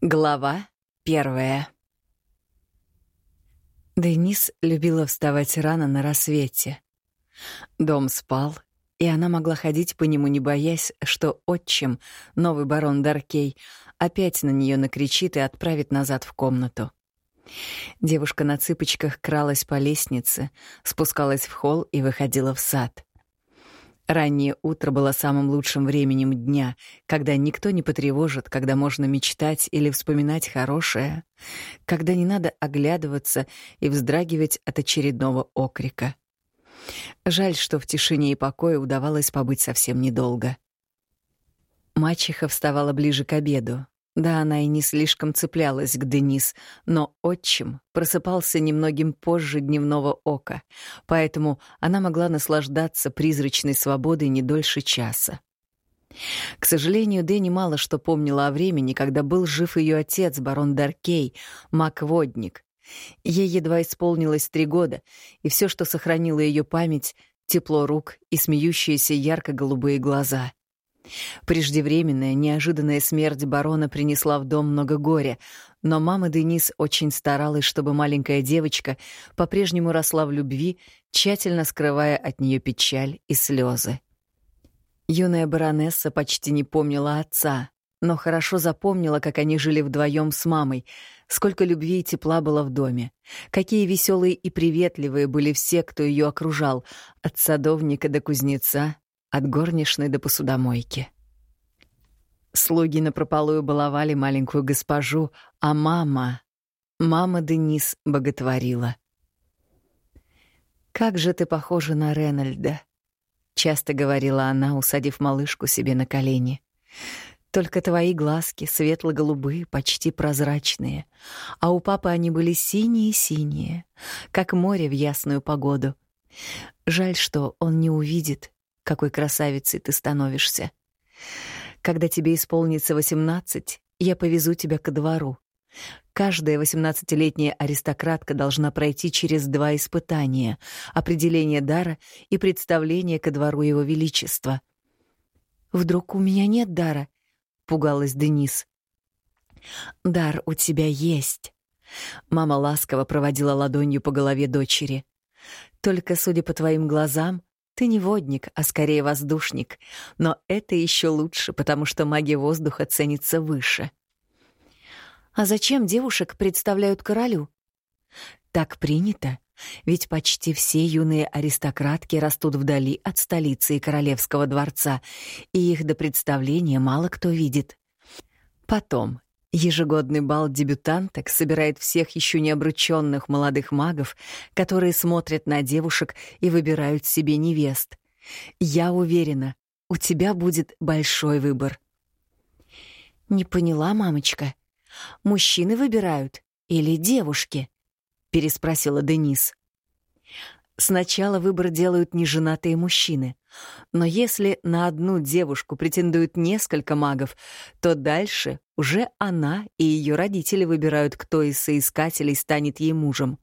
Глава первая Денис любила вставать рано на рассвете. Дом спал, и она могла ходить по нему, не боясь, что отчим, новый барон Даркей, опять на нее накричит и отправит назад в комнату. Девушка на цыпочках кралась по лестнице, спускалась в холл и выходила в сад. Раннее утро было самым лучшим временем дня, когда никто не потревожит, когда можно мечтать или вспоминать хорошее, когда не надо оглядываться и вздрагивать от очередного окрика. Жаль, что в тишине и покое удавалось побыть совсем недолго. Мачеха вставала ближе к обеду, да, она и не слишком цеплялась к Денис, но отчим просыпался немногим позже дневного ока, поэтому она могла наслаждаться призрачной свободой не дольше часа. К сожалению, Дэнни мало что помнила о времени, когда был жив ее отец, барон Даркей, маг-водник. Ей едва исполнилось три года, и все, что сохранило ее память — тепло рук и смеющиеся ярко-голубые глаза — Преждевременная, неожиданная смерть барона принесла в дом много горя, но мама Денис очень старалась, чтобы маленькая девочка по-прежнему росла в любви, тщательно скрывая от нее печаль и слезы. Юная баронесса почти не помнила отца, но хорошо запомнила, как они жили вдвоем с мамой, сколько любви и тепла было в доме, какие веселые и приветливые были все, кто ее окружал, от садовника до кузнеца, от горничной до посудомойки. Слуги напропалую баловали маленькую госпожу, а мама... Мама Денис боготворила. «Как же ты похожа на Ренальда», — часто говорила она, усадив малышку себе на колени. «Только твои глазки светло-голубые, почти прозрачные, а у папы они были синие-синие, как море в ясную погоду. Жаль, что он не увидит, какой красавицей ты становишься. Когда тебе исполнится восемнадцать, я повезу тебя ко двору. Каждая восемнадцатилетняя аристократка должна пройти через два испытания — определение дара и представление ко двору его величества. «Вдруг у меня нет дара?» — пугалась Денис. «Дар у тебя есть». Мама ласково проводила ладонью по голове дочери. «Только, судя по твоим глазам, ты не водник, а скорее воздушник. Но это еще лучше, потому что магия воздуха ценится выше. А зачем девушек представляют королю? Так принято. Ведь почти все юные аристократки растут вдали от столицы и королевского дворца, и их до представления мало кто видит. Потом, Ежегодный бал дебютанток собирает всех еще не обрученных молодых магов, которые смотрят на девушек и выбирают себе невест. Я уверена, у тебя будет большой выбор. Не поняла, мамочка. Мужчины выбирают или девушки? переспросила Денис. Сначала выбор делают неженатые мужчины. Но если на одну девушку претендуют несколько магов, то дальше уже она и ее родители выбирают, кто из соискателей станет ей мужем.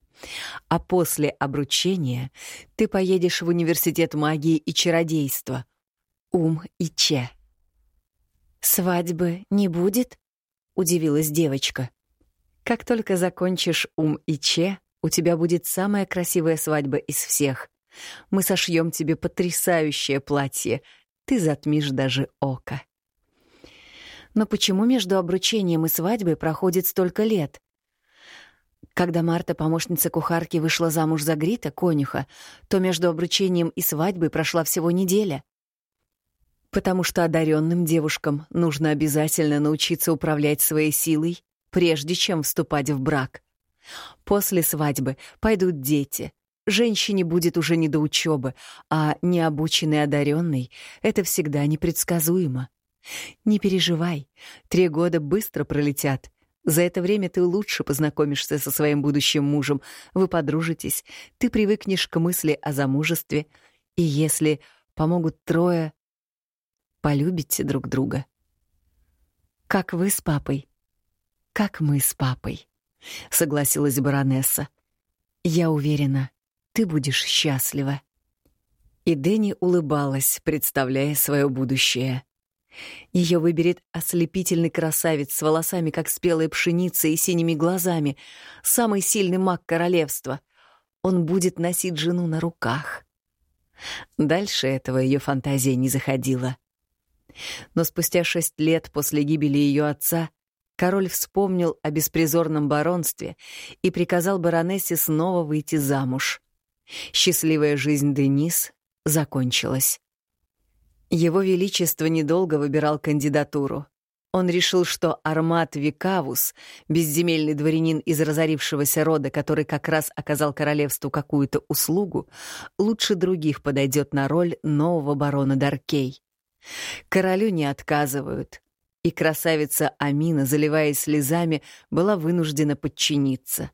А после обручения ты поедешь в университет магии и чародейства. Ум и Че. «Свадьбы не будет?» — удивилась девочка. «Как только закончишь Ум и Че, у тебя будет самая красивая свадьба из всех. Мы сошьем тебе потрясающее платье. Ты затмишь даже око. Но почему между обручением и свадьбой проходит столько лет? Когда Марта, помощница кухарки, вышла замуж за Грита, конюха, то между обручением и свадьбой прошла всего неделя. Потому что одаренным девушкам нужно обязательно научиться управлять своей силой, прежде чем вступать в брак. После свадьбы пойдут дети. Женщине будет уже не до учебы, а необученный одаренный — это всегда непредсказуемо. Не переживай, три года быстро пролетят. За это время ты лучше познакомишься со своим будущим мужем, вы подружитесь, ты привыкнешь к мысли о замужестве, и если помогут трое, полюбите друг друга. Как вы с папой, как мы с папой. — согласилась баронесса. «Я уверена, ты будешь счастлива». И Дэнни улыбалась, представляя свое будущее. Ее выберет ослепительный красавец с волосами, как спелая пшеница, и синими глазами, самый сильный маг королевства. Он будет носить жену на руках. Дальше этого ее фантазия не заходила. Но спустя шесть лет после гибели ее отца король вспомнил о беспризорном баронстве и приказал баронессе снова выйти замуж. Счастливая жизнь Денис закончилась. Его Величество недолго выбирал кандидатуру. Он решил, что Армат Викавус, безземельный дворянин из разорившегося рода, который как раз оказал королевству какую-то услугу, лучше других подойдет на роль нового барона Даркей. Королю не отказывают, и красавица Амина, заливаясь слезами, была вынуждена подчиниться.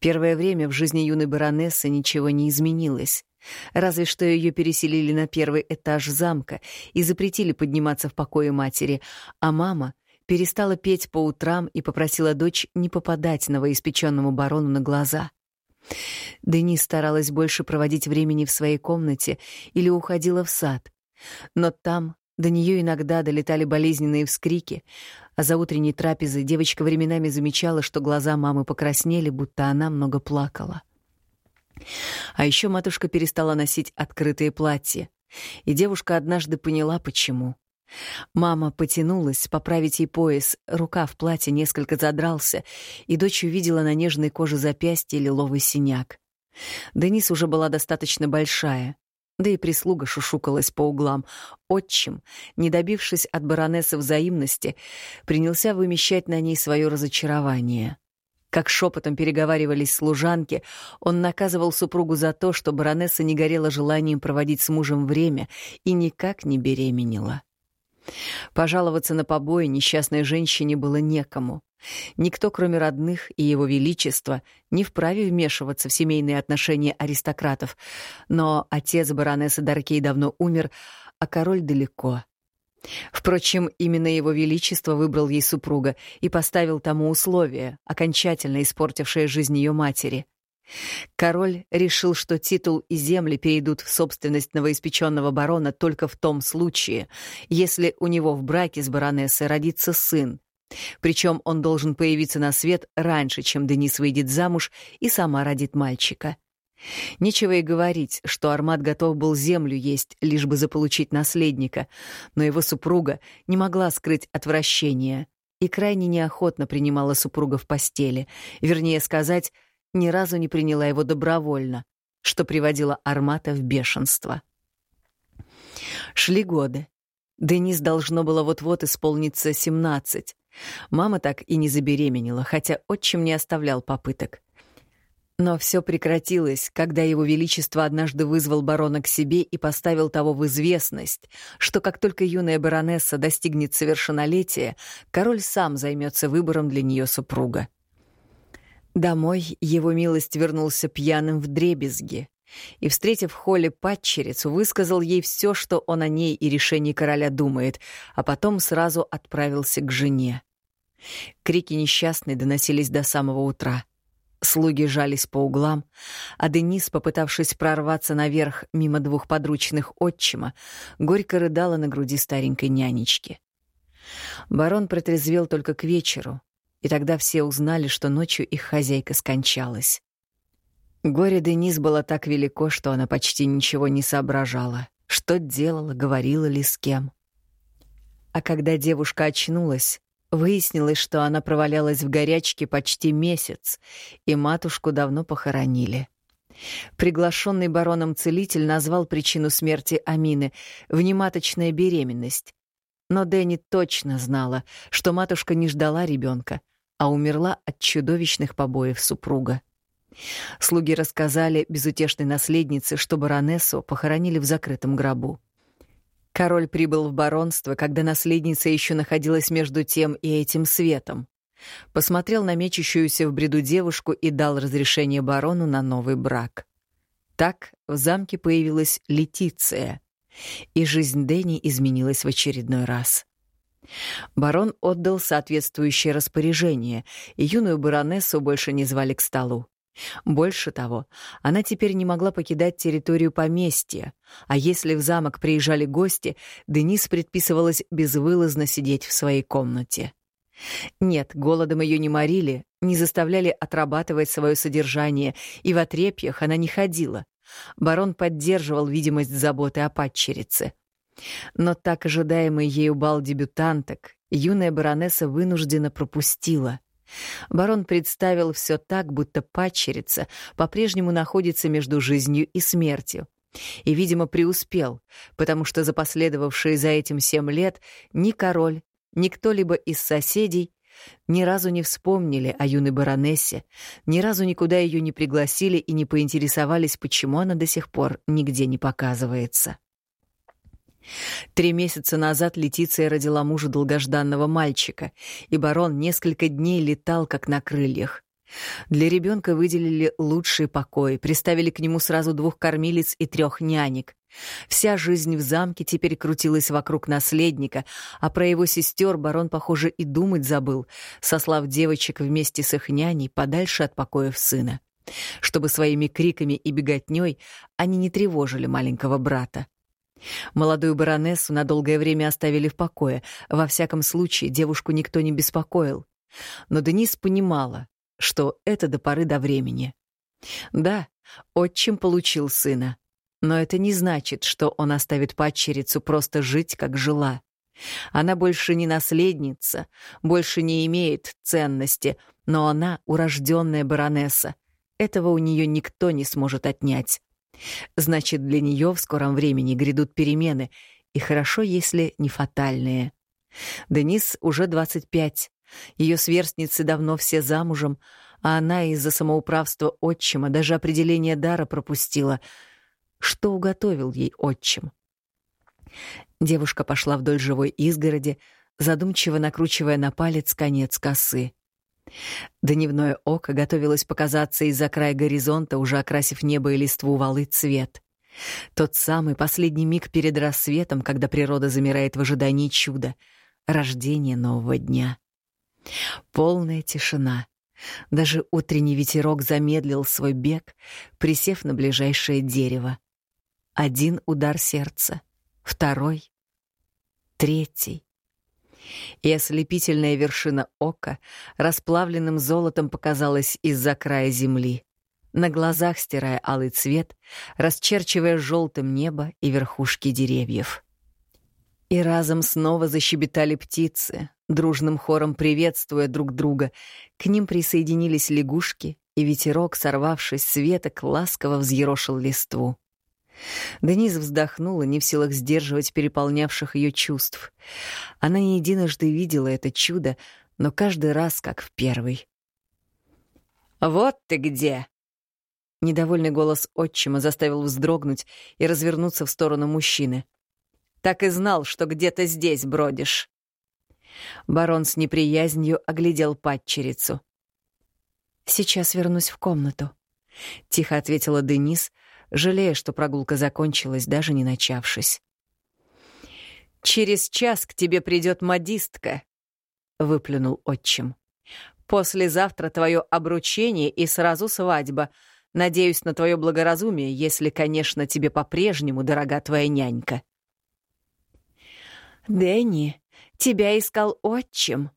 Первое время в жизни юной баронессы ничего не изменилось. Разве что ее переселили на первый этаж замка и запретили подниматься в покое матери, а мама перестала петь по утрам и попросила дочь не попадать новоиспеченному барону на глаза. Денис старалась больше проводить времени в своей комнате или уходила в сад, но там до нее иногда долетали болезненные вскрики, а за утренней трапезой девочка временами замечала, что глаза мамы покраснели, будто она много плакала. — а еще матушка перестала носить открытые платья, и девушка однажды поняла, почему. Мама потянулась поправить ей пояс, рука в платье несколько задрался, и дочь увидела на нежной коже запястья лиловый синяк. Денис уже была достаточно большая, да и прислуга шушукалась по углам. Отчим, не добившись от баронессы взаимности, принялся вымещать на ней свое разочарование. Как шепотом переговаривались служанки, он наказывал супругу за то, что баронесса не горела желанием проводить с мужем время и никак не беременела. Пожаловаться на побои несчастной женщине было некому. Никто, кроме родных и его величества, не вправе вмешиваться в семейные отношения аристократов. Но отец баронессы Даркей давно умер, а король далеко. Впрочем, именно его величество выбрал ей супруга и поставил тому условие, окончательно испортившее жизнь ее матери. Король решил, что титул и земли перейдут в собственность новоиспеченного барона только в том случае, если у него в браке с баронессой родится сын. Причем он должен появиться на свет раньше, чем Денис выйдет замуж и сама родит мальчика. Нечего и говорить, что Армат готов был землю есть, лишь бы заполучить наследника, но его супруга не могла скрыть отвращение и крайне неохотно принимала супруга в постели, вернее сказать, ни разу не приняла его добровольно, что приводило Армата в бешенство. Шли годы. Денис должно было вот-вот исполниться 17. Мама так и не забеременела, хотя отчим не оставлял попыток. Но все прекратилось, когда его величество однажды вызвал барона к себе и поставил того в известность, что как только юная баронесса достигнет совершеннолетия, король сам займется выбором для нее супруга. Домой его милость вернулся пьяным в дребезги и, встретив в холле падчерицу, высказал ей все, что он о ней и решении короля думает, а потом сразу отправился к жене. Крики несчастной доносились до самого утра — Слуги жались по углам, а Денис, попытавшись прорваться наверх мимо двух подручных отчима, горько рыдала на груди старенькой нянечки. Барон протрезвел только к вечеру, и тогда все узнали, что ночью их хозяйка скончалась. Горе Денис было так велико, что она почти ничего не соображала, что делала, говорила ли с кем. А когда девушка очнулась, Выяснилось, что она провалялась в горячке почти месяц, и матушку давно похоронили. Приглашенный бароном целитель назвал причину смерти Амины — внематочная беременность. Но Дэнни точно знала, что матушка не ждала ребенка, а умерла от чудовищных побоев супруга. Слуги рассказали безутешной наследнице, что баронессу похоронили в закрытом гробу. Король прибыл в баронство, когда наследница еще находилась между тем и этим светом. Посмотрел на мечущуюся в бреду девушку и дал разрешение барону на новый брак. Так в замке появилась Летиция, и жизнь Дени изменилась в очередной раз. Барон отдал соответствующее распоряжение, и юную баронессу больше не звали к столу. Больше того, она теперь не могла покидать территорию поместья, а если в замок приезжали гости, Денис предписывалось безвылазно сидеть в своей комнате. Нет, голодом ее не морили, не заставляли отрабатывать свое содержание, и в отрепьях она не ходила. Барон поддерживал видимость заботы о падчерице. Но так ожидаемый ею бал дебютанток юная баронесса вынуждена пропустила. Барон представил все так, будто падчерица по-прежнему находится между жизнью и смертью. И, видимо, преуспел, потому что за последовавшие за этим семь лет ни король, ни кто-либо из соседей ни разу не вспомнили о юной баронессе, ни разу никуда ее не пригласили и не поинтересовались, почему она до сих пор нигде не показывается. Три месяца назад Летиция родила мужу долгожданного мальчика, и барон несколько дней летал как на крыльях. Для ребенка выделили лучший покой, приставили к нему сразу двух кормилиц и трех нянек. Вся жизнь в замке теперь крутилась вокруг наследника, а про его сестер барон, похоже, и думать забыл, сослав девочек вместе с их няней подальше от покоев сына, чтобы своими криками и беготней они не тревожили маленького брата. Молодую баронессу на долгое время оставили в покое. Во всяком случае, девушку никто не беспокоил. Но Денис понимала, что это до поры до времени. Да, отчим получил сына, но это не значит, что он оставит падчерицу просто жить, как жила. Она больше не наследница, больше не имеет ценности, но она урожденная баронесса. Этого у нее никто не сможет отнять. Значит, для нее в скором времени грядут перемены, и хорошо, если не фатальные. Денис уже 25. Ее сверстницы давно все замужем, а она из-за самоуправства отчима даже определение дара пропустила. Что уготовил ей отчим? Девушка пошла вдоль живой изгороди, задумчиво накручивая на палец конец косы. Дневное око готовилось показаться из-за края горизонта, уже окрасив небо и листву валы цвет. Тот самый последний миг перед рассветом, когда природа замирает в ожидании чуда — рождения нового дня. Полная тишина. Даже утренний ветерок замедлил свой бег, присев на ближайшее дерево. Один удар сердца, второй, третий и ослепительная вершина ока расплавленным золотом показалась из-за края земли, на глазах стирая алый цвет, расчерчивая желтым небо и верхушки деревьев. И разом снова защебетали птицы, дружным хором приветствуя друг друга. К ним присоединились лягушки, и ветерок, сорвавшись с веток, ласково взъерошил листву. Денис вздохнула, не в силах сдерживать переполнявших ее чувств. Она не единожды видела это чудо, но каждый раз как в первый. «Вот ты где!» Недовольный голос отчима заставил вздрогнуть и развернуться в сторону мужчины. «Так и знал, что где-то здесь бродишь». Барон с неприязнью оглядел падчерицу. «Сейчас вернусь в комнату», — тихо ответила Денис, — жалея, что прогулка закончилась, даже не начавшись. «Через час к тебе придет модистка», — выплюнул отчим. «Послезавтра твое обручение и сразу свадьба. Надеюсь на твое благоразумие, если, конечно, тебе по-прежнему дорога твоя нянька». «Дэнни, тебя искал отчим»,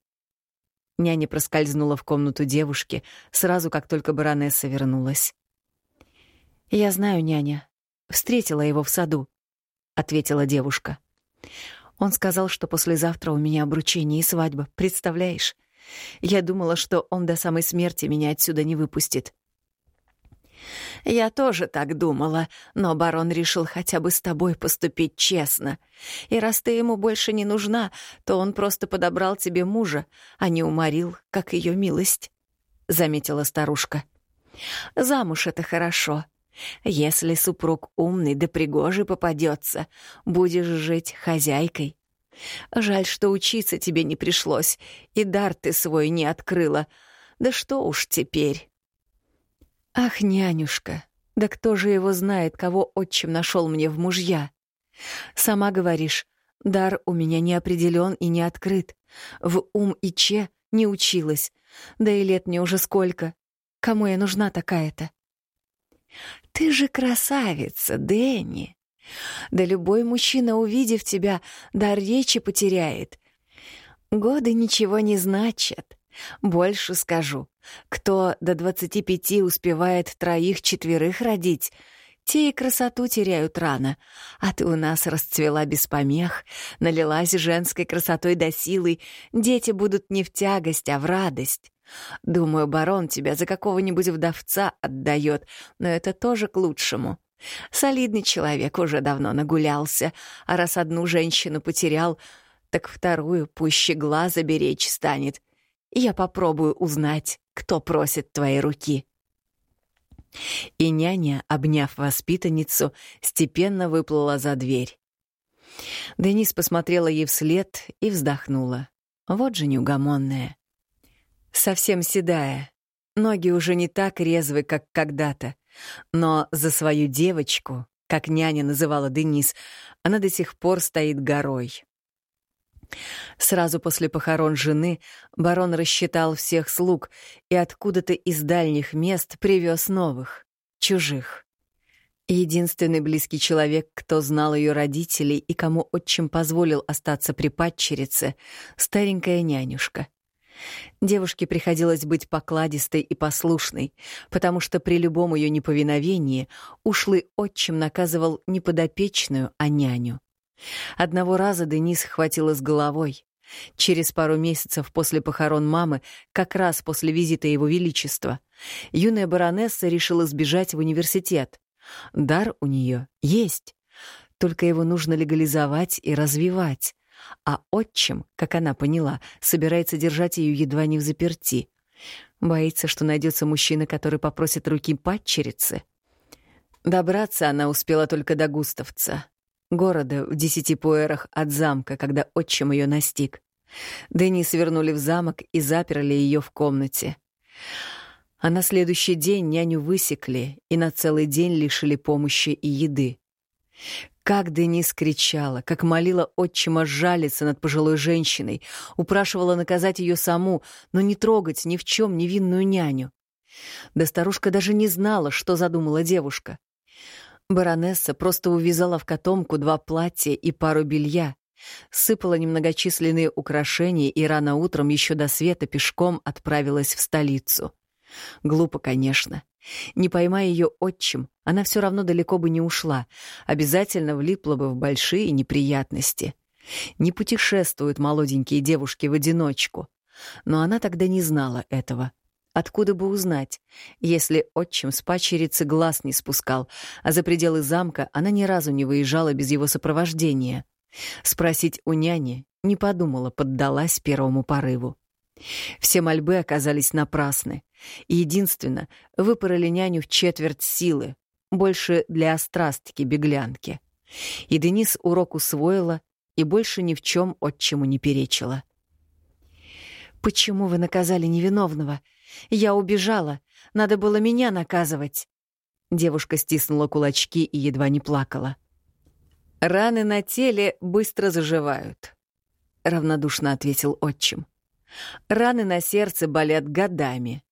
Няня проскользнула в комнату девушки, сразу как только баронесса вернулась. «Я знаю, няня. Встретила его в саду», — ответила девушка. «Он сказал, что послезавтра у меня обручение и свадьба. Представляешь? Я думала, что он до самой смерти меня отсюда не выпустит». «Я тоже так думала, но барон решил хотя бы с тобой поступить честно. И раз ты ему больше не нужна, то он просто подобрал тебе мужа, а не уморил, как ее милость», — заметила старушка. «Замуж — это хорошо, если супруг умный да пригожий попадется, будешь жить хозяйкой. Жаль, что учиться тебе не пришлось, и дар ты свой не открыла. Да что уж теперь. Ах, нянюшка, да кто же его знает, кого отчим нашел мне в мужья? Сама говоришь, дар у меня не определен и не открыт. В ум и че не училась. Да и лет мне уже сколько. Кому я нужна такая-то? Ты же красавица, Дэнни. Да любой мужчина, увидев тебя, дар речи потеряет. Годы ничего не значат. Больше скажу. Кто до двадцати пяти успевает троих-четверых родить, те и красоту теряют рано. А ты у нас расцвела без помех, налилась женской красотой до силы. Дети будут не в тягость, а в радость. Думаю, барон тебя за какого-нибудь вдовца отдает, но это тоже к лучшему. Солидный человек уже давно нагулялся, а раз одну женщину потерял, так вторую пуще глаза беречь станет. Я попробую узнать, кто просит твоей руки. И няня, обняв воспитанницу, степенно выплыла за дверь. Денис посмотрела ей вслед и вздохнула. Вот же неугомонная. Совсем седая, ноги уже не так резвы, как когда-то. Но за свою девочку, как няня называла Денис, она до сих пор стоит горой. Сразу после похорон жены барон рассчитал всех слуг и откуда-то из дальних мест привез новых, чужих. Единственный близкий человек, кто знал ее родителей и кому отчим позволил остаться при падчерице, старенькая нянюшка. Девушке приходилось быть покладистой и послушной, потому что при любом ее неповиновении ушлый отчим наказывал не подопечную, а няню. Одного раза Денис хватило с головой. Через пару месяцев после похорон мамы, как раз после визита Его Величества, юная баронесса решила сбежать в университет. Дар у нее есть, только его нужно легализовать и развивать. А отчим, как она поняла, собирается держать ее едва не в заперти. Боится, что найдется мужчина, который попросит руки падчерицы. Добраться она успела только до Густавца, города в десяти пуэрах от замка, когда отчим ее настиг. Денис вернули в замок и заперли ее в комнате. А на следующий день няню высекли и на целый день лишили помощи и еды. Как Денис кричала, как молила отчима жалиться над пожилой женщиной, упрашивала наказать ее саму, но не трогать ни в чем невинную няню. Да старушка даже не знала, что задумала девушка. Баронесса просто увязала в котомку два платья и пару белья, сыпала немногочисленные украшения и рано утром еще до света пешком отправилась в столицу. Глупо, конечно. Не поймая ее отчим, она все равно далеко бы не ушла, обязательно влипла бы в большие неприятности. Не путешествуют молоденькие девушки в одиночку. Но она тогда не знала этого. Откуда бы узнать, если отчим с пачерицы глаз не спускал, а за пределы замка она ни разу не выезжала без его сопровождения? Спросить у няни не подумала, поддалась первому порыву. Все мольбы оказались напрасны. Единственно, выпороли няню в четверть силы, больше для острастки-беглянки. И Денис урок усвоила и больше ни в чем отчиму не перечила. «Почему вы наказали невиновного? Я убежала. Надо было меня наказывать». Девушка стиснула кулачки и едва не плакала. «Раны на теле быстро заживают», — равнодушно ответил отчим. Раны на сердце болят годами.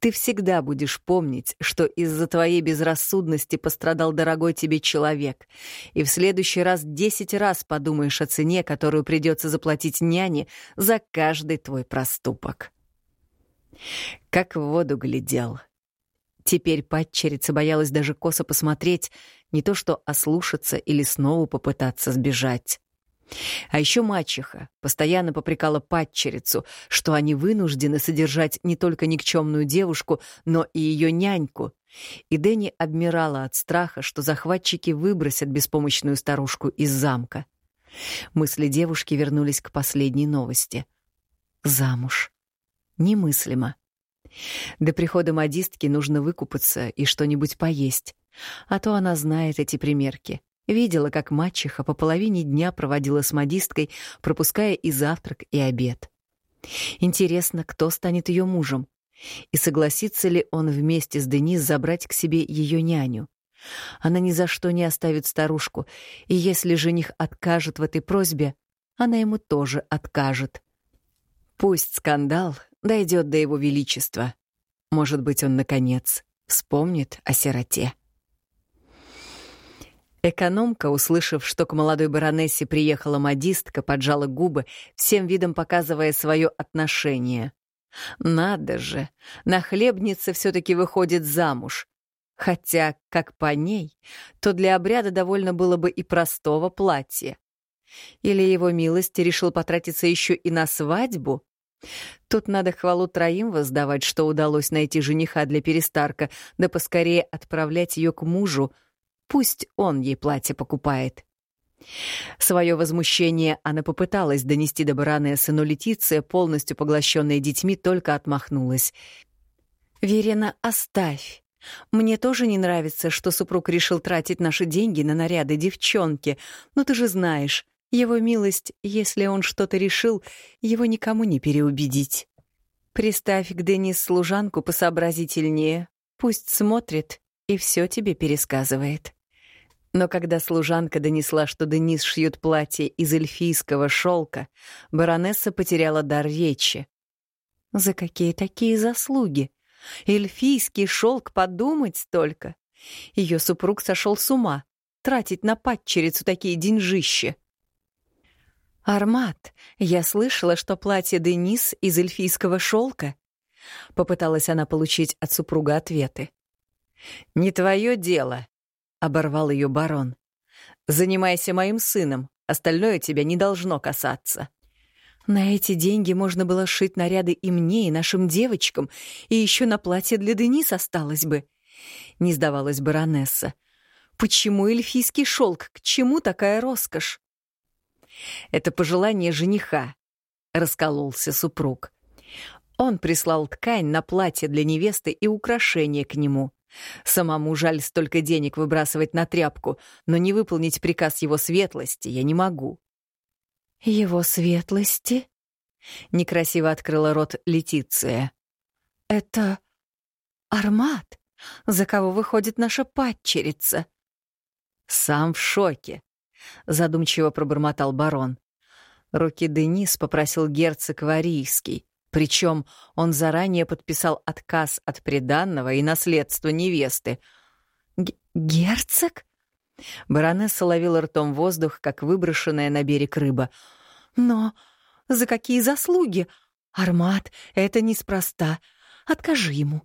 Ты всегда будешь помнить, что из-за твоей безрассудности пострадал дорогой тебе человек, и в следующий раз десять раз подумаешь о цене, которую придется заплатить няне за каждый твой проступок. Как в воду глядел. Теперь падчерица боялась даже косо посмотреть, не то что ослушаться или снова попытаться сбежать. А еще мачеха постоянно попрекала падчерицу, что они вынуждены содержать не только никчемную девушку, но и ее няньку. И Дэнни обмирала от страха, что захватчики выбросят беспомощную старушку из замка. Мысли девушки вернулись к последней новости. Замуж. Немыслимо. До прихода модистки нужно выкупаться и что-нибудь поесть, а то она знает эти примерки — Видела, как мачеха по половине дня проводила с модисткой, пропуская и завтрак, и обед. Интересно, кто станет ее мужем? И согласится ли он вместе с Денис забрать к себе ее няню? Она ни за что не оставит старушку, и если жених откажет в этой просьбе, она ему тоже откажет. Пусть скандал дойдет до его величества. Может быть, он, наконец, вспомнит о сироте. Экономка, услышав, что к молодой баронессе приехала модистка, поджала губы, всем видом показывая свое отношение. Надо же, нахлебница все-таки выходит замуж. Хотя, как по ней, то для обряда довольно было бы и простого платья. Или его милость решил потратиться еще и на свадьбу? Тут надо хвалу троим воздавать, что удалось найти жениха для перестарка, да поскорее отправлять ее к мужу. Пусть он ей платье покупает. Свое возмущение она попыталась донести до баронессы, но Летиция, полностью поглощенная детьми, только отмахнулась. «Верена, оставь. Мне тоже не нравится, что супруг решил тратить наши деньги на наряды девчонки, но ты же знаешь, его милость, если он что-то решил, его никому не переубедить. Приставь к Денис служанку посообразительнее, пусть смотрит и все тебе пересказывает». Но когда служанка донесла, что Денис шьет платье из эльфийского шелка, баронесса потеряла дар речи. «За какие такие заслуги? Эльфийский шелк подумать только! Ее супруг сошел с ума, тратить на падчерицу такие деньжища!» «Армат, я слышала, что платье Денис из эльфийского шелка?» Попыталась она получить от супруга ответы. «Не твое дело», — оборвал ее барон. «Занимайся моим сыном, остальное тебя не должно касаться». На эти деньги можно было шить наряды и мне, и нашим девочкам, и еще на платье для Денис осталось бы. Не сдавалась баронесса. Почему эльфийский шелк? К чему такая роскошь? Это пожелание жениха, раскололся супруг. Он прислал ткань на платье для невесты и украшения к нему. Самому жаль столько денег выбрасывать на тряпку, но не выполнить приказ его светлости я не могу. «Его светлости?» — некрасиво открыла рот Летиция. «Это Армат, за кого выходит наша падчерица?» «Сам в шоке», — задумчиво пробормотал барон. Руки Денис попросил герцог Варийский. Причем он заранее подписал отказ от приданного и наследства невесты. «Герцог?» Баронесса ловила ртом воздух, как выброшенная на берег рыба. «Но за какие заслуги? Армат, это неспроста. Откажи ему.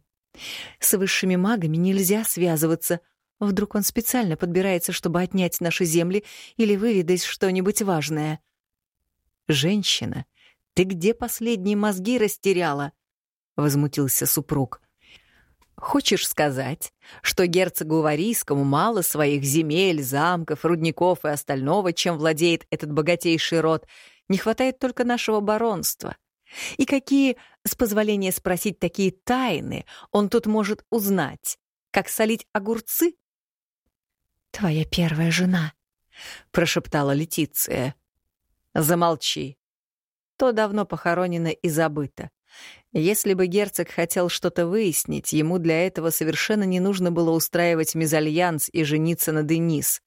С высшими магами нельзя связываться. Вдруг он специально подбирается, чтобы отнять наши земли или выведать что-нибудь важное». Женщина ты где последние мозги растеряла?» — возмутился супруг. «Хочешь сказать, что герцогу Варийскому мало своих земель, замков, рудников и остального, чем владеет этот богатейший род, не хватает только нашего баронства? И какие, с позволения спросить, такие тайны он тут может узнать? Как солить огурцы?» «Твоя первая жена», — прошептала Летиция. «Замолчи», то давно похоронено и забыто. Если бы герцог хотел что-то выяснить, ему для этого совершенно не нужно было устраивать мезальянс и жениться на Денис.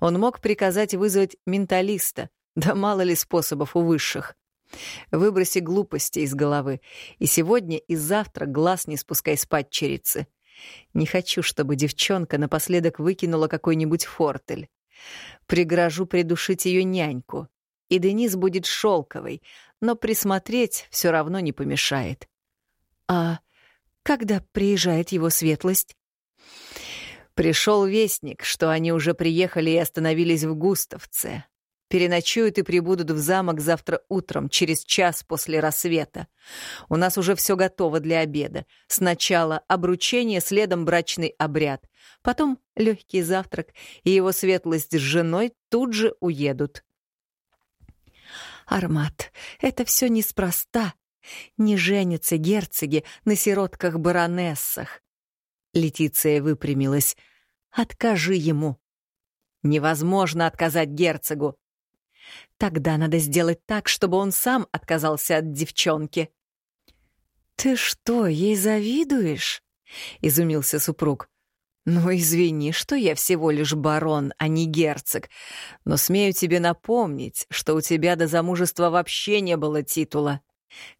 Он мог приказать вызвать менталиста, да мало ли способов у высших. Выброси глупости из головы, и сегодня и завтра глаз не спускай с падчерицы. Не хочу, чтобы девчонка напоследок выкинула какой-нибудь фортель. Пригрожу придушить ее няньку и Денис будет шелковой, но присмотреть все равно не помешает. А когда приезжает его светлость? Пришел вестник, что они уже приехали и остановились в Густавце. Переночуют и прибудут в замок завтра утром, через час после рассвета. У нас уже все готово для обеда. Сначала обручение, следом брачный обряд. Потом легкий завтрак, и его светлость с женой тут же уедут. Армат, это все неспроста. Не женятся герцоги на сиротках-баронессах. Летиция выпрямилась. Откажи ему. Невозможно отказать герцогу. Тогда надо сделать так, чтобы он сам отказался от девчонки. «Ты что, ей завидуешь?» — изумился супруг. «Ну, извини, что я всего лишь барон, а не герцог, но смею тебе напомнить, что у тебя до замужества вообще не было титула,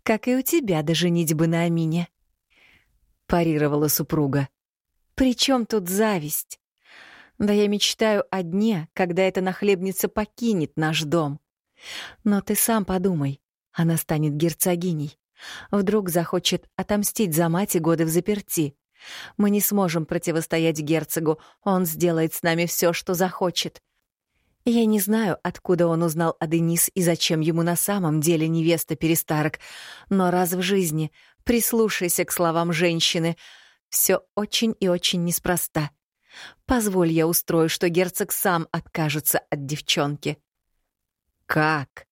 как и у тебя до женитьбы на Амине». — парировала супруга. «При чем тут зависть? Да я мечтаю о дне, когда эта нахлебница покинет наш дом. Но ты сам подумай, она станет герцогиней. Вдруг захочет отомстить за мать и годы в заперти. Мы не сможем противостоять герцогу, он сделает с нами все, что захочет. Я не знаю, откуда он узнал о Денис и зачем ему на самом деле невеста перестарок, но раз в жизни прислушайся к словам женщины. Все очень и очень неспроста. Позволь я устрою, что герцог сам откажется от девчонки. Как?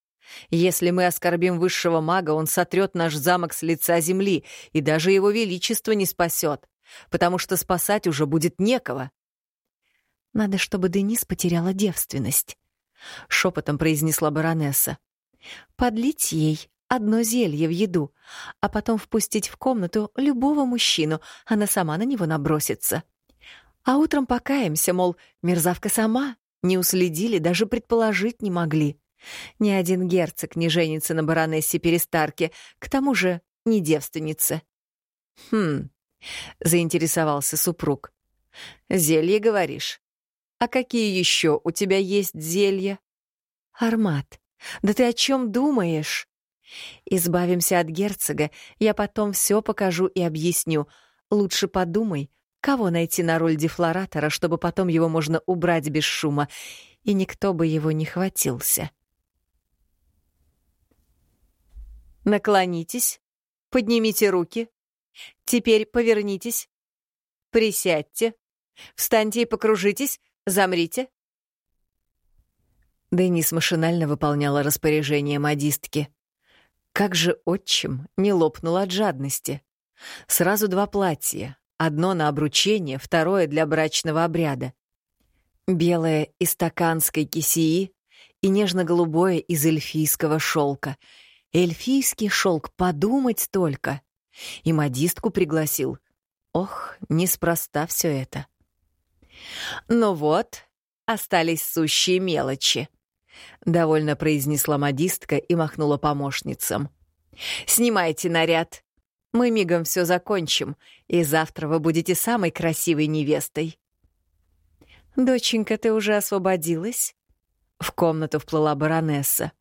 Если мы оскорбим высшего мага, он сотрет наш замок с лица земли, и даже его величество не спасет, потому что спасать уже будет некого. Надо, чтобы Денис потеряла девственность, — шепотом произнесла баронесса. Подлить ей одно зелье в еду, а потом впустить в комнату любого мужчину, она сама на него набросится. А утром покаемся, мол, мерзавка сама, не уследили, даже предположить не могли. Ни один герцог не женится на баронессе Перестарке, к тому же не девственница. «Хм», — заинтересовался супруг. «Зелье, говоришь? А какие еще у тебя есть зелья?» «Армат, да ты о чем думаешь?» «Избавимся от герцога, я потом все покажу и объясню. Лучше подумай, кого найти на роль дефлоратора, чтобы потом его можно убрать без шума, и никто бы его не хватился». Наклонитесь, поднимите руки. Теперь повернитесь. Присядьте. Встаньте и покружитесь. Замрите. Денис машинально выполняла распоряжение модистки. Как же отчим не лопнул от жадности. Сразу два платья. Одно на обручение, второе для брачного обряда. Белое из токанской кисии и нежно-голубое из эльфийского шелка — Эльфийский шелк, подумать только. И модистку пригласил. Ох, неспроста все это. Ну вот, остались сущие мелочи. Довольно произнесла модистка и махнула помощницам. «Снимайте наряд. Мы мигом все закончим, и завтра вы будете самой красивой невестой». «Доченька, ты уже освободилась?» В комнату вплыла баронесса.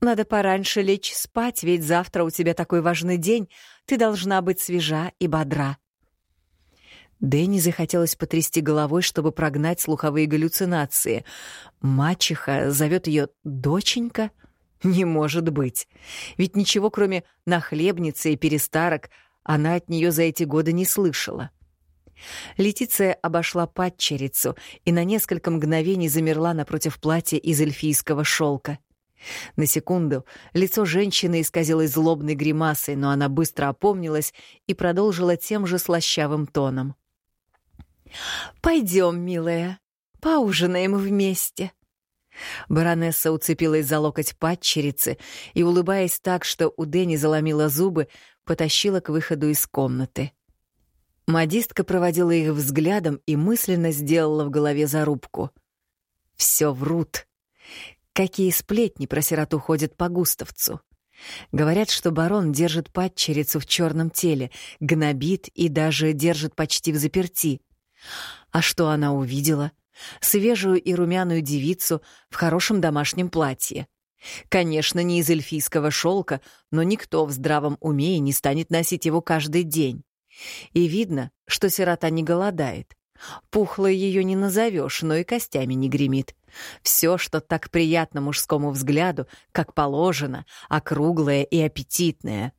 Надо пораньше лечь спать, ведь завтра у тебя такой важный день. Ты должна быть свежа и бодра. Дэнни захотелось потрясти головой, чтобы прогнать слуховые галлюцинации. Мачеха зовет ее «доченька»? Не может быть. Ведь ничего, кроме нахлебницы и перестарок, она от нее за эти годы не слышала. Летиция обошла падчерицу и на несколько мгновений замерла напротив платья из эльфийского шелка. На секунду лицо женщины исказилось злобной гримасой, но она быстро опомнилась и продолжила тем же слащавым тоном. «Пойдем, милая, поужинаем вместе». Баронесса уцепилась за локоть падчерицы и, улыбаясь так, что у Дени заломила зубы, потащила к выходу из комнаты. Модистка проводила их взглядом и мысленно сделала в голове зарубку. «Все врут. Какие сплетни про сироту ходят по густавцу. Говорят, что барон держит падчерицу в черном теле, гнобит и даже держит почти в заперти. А что она увидела? Свежую и румяную девицу в хорошем домашнем платье. Конечно, не из эльфийского шелка, но никто в здравом уме и не станет носить его каждый день. И видно, что сирота не голодает. Пухлой ее не назовешь, но и костями не гремит. Все, что так приятно мужскому взгляду, как положено, округлое и аппетитное.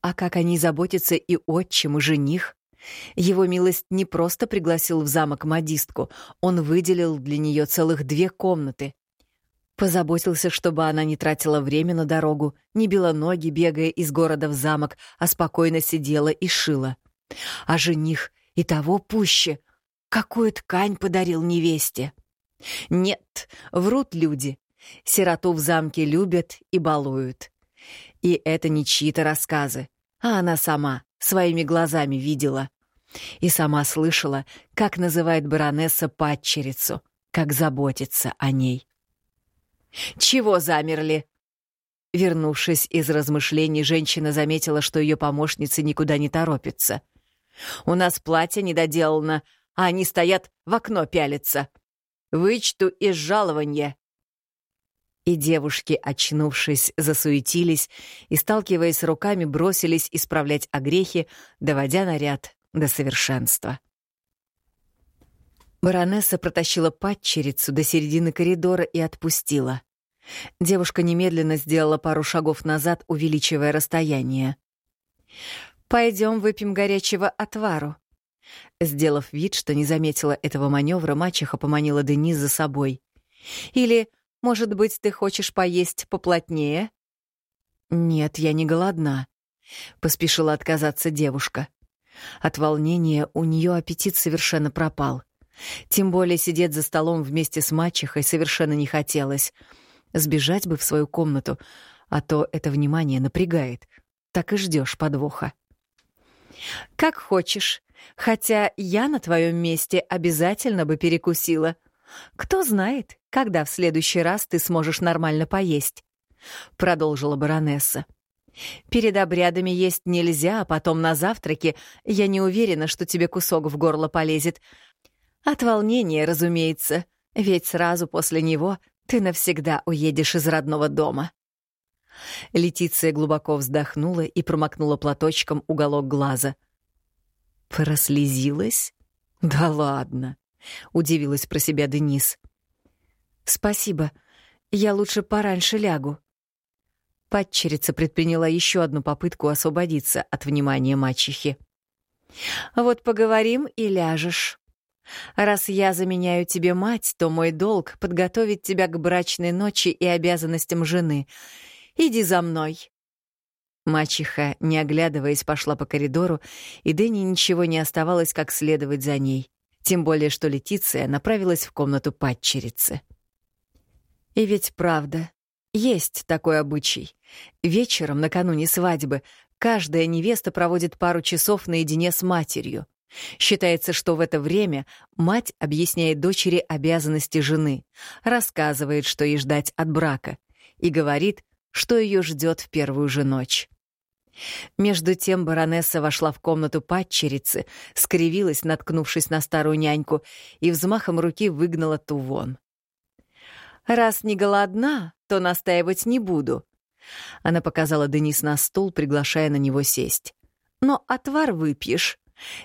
А как они заботятся и отчим, и жених? Его милость не просто пригласил в замок модистку, он выделил для нее целых две комнаты. Позаботился, чтобы она не тратила время на дорогу, не била ноги, бегая из города в замок, а спокойно сидела и шила. А жених и того пуще. Какую ткань подарил невесте? Нет, врут люди. Сироту в замке любят и балуют. И это не чьи-то рассказы, а она сама своими глазами видела. И сама слышала, как называет баронесса падчерицу, как заботится о ней. «Чего замерли?» Вернувшись из размышлений, женщина заметила, что ее помощница никуда не торопится. У нас платье недоделано, а они стоят в окно пялятся. Вычту из жалования». И девушки, очнувшись, засуетились и, сталкиваясь руками, бросились исправлять огрехи, доводя наряд до совершенства. Баронесса протащила падчерицу до середины коридора и отпустила. Девушка немедленно сделала пару шагов назад, увеличивая расстояние. «Пойдем выпьем горячего отвару». Сделав вид, что не заметила этого маневра, мачеха поманила Денис за собой. «Или, может быть, ты хочешь поесть поплотнее?» «Нет, я не голодна», — поспешила отказаться девушка. От волнения у нее аппетит совершенно пропал. Тем более сидеть за столом вместе с мачехой совершенно не хотелось. Сбежать бы в свою комнату, а то это внимание напрягает. Так и ждешь подвоха. «Как хочешь. Хотя я на твоем месте обязательно бы перекусила. Кто знает, когда в следующий раз ты сможешь нормально поесть», — продолжила баронесса. «Перед обрядами есть нельзя, а потом на завтраке я не уверена, что тебе кусок в горло полезет. От волнения, разумеется, ведь сразу после него ты навсегда уедешь из родного дома». Летиция глубоко вздохнула и промокнула платочком уголок глаза. «Прослезилась? Да ладно!» — удивилась про себя Денис. «Спасибо. Я лучше пораньше лягу». Падчерица предприняла еще одну попытку освободиться от внимания мачехи. «Вот поговорим и ляжешь». Раз я заменяю тебе мать, то мой долг — подготовить тебя к брачной ночи и обязанностям жены. Иди за мной». Мачеха, не оглядываясь, пошла по коридору, и Дэнни ничего не оставалось, как следовать за ней. Тем более, что Летиция направилась в комнату падчерицы. И ведь правда, есть такой обычай. Вечером, накануне свадьбы, каждая невеста проводит пару часов наедине с матерью. Считается, что в это время мать объясняет дочери обязанности жены, рассказывает, что ей ждать от брака, и говорит, что ее ждет в первую же ночь. Между тем баронесса вошла в комнату падчерицы, скривилась, наткнувшись на старую няньку, и взмахом руки выгнала ту вон. «Раз не голодна, то настаивать не буду». Она показала Денис на стул, приглашая на него сесть. «Но отвар выпьешь,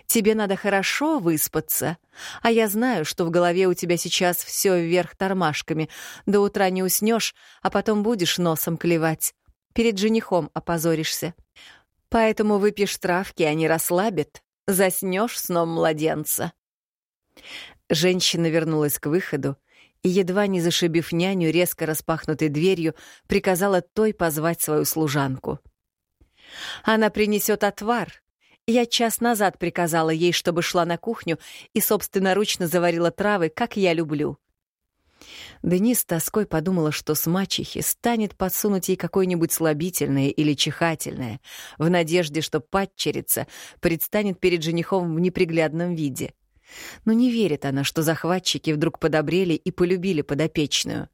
Тебе надо хорошо выспаться. А я знаю, что в голове у тебя сейчас все вверх тормашками. До утра не уснешь, а потом будешь носом клевать. Перед женихом опозоришься. Поэтому выпьешь травки, они расслабят. Заснешь сном младенца. Женщина вернулась к выходу и, едва не зашибив няню резко распахнутой дверью, приказала той позвать свою служанку. Она принесет отвар, я час назад приказала ей, чтобы шла на кухню и собственноручно заварила травы, как я люблю. Денис с тоской подумала, что с мачехи станет подсунуть ей какое-нибудь слабительное или чихательное, в надежде, что падчерица предстанет перед женихом в неприглядном виде. Но не верит она, что захватчики вдруг подобрели и полюбили подопечную.